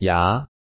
ja.